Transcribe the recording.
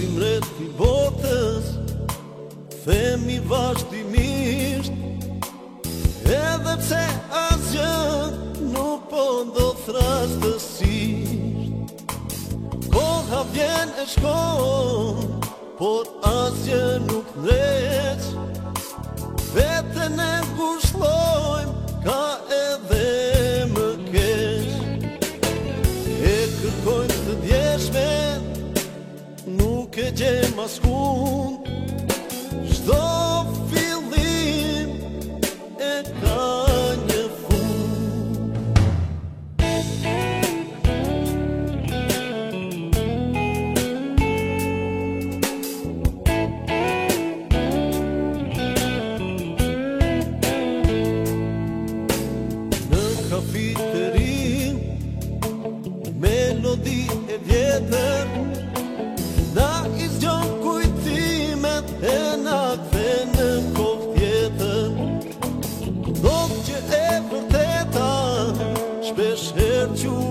Vazhdim rrët i botës Femi vazhdimisht Edhe pse asgjë Nuk po ndo thras Koha vjen e shkon Por asgjë nuk leq Vete ne kushlojmë Ka gjem askun Shdo fillim e ka një fun Në kapiterin Melodi e vjetër special to um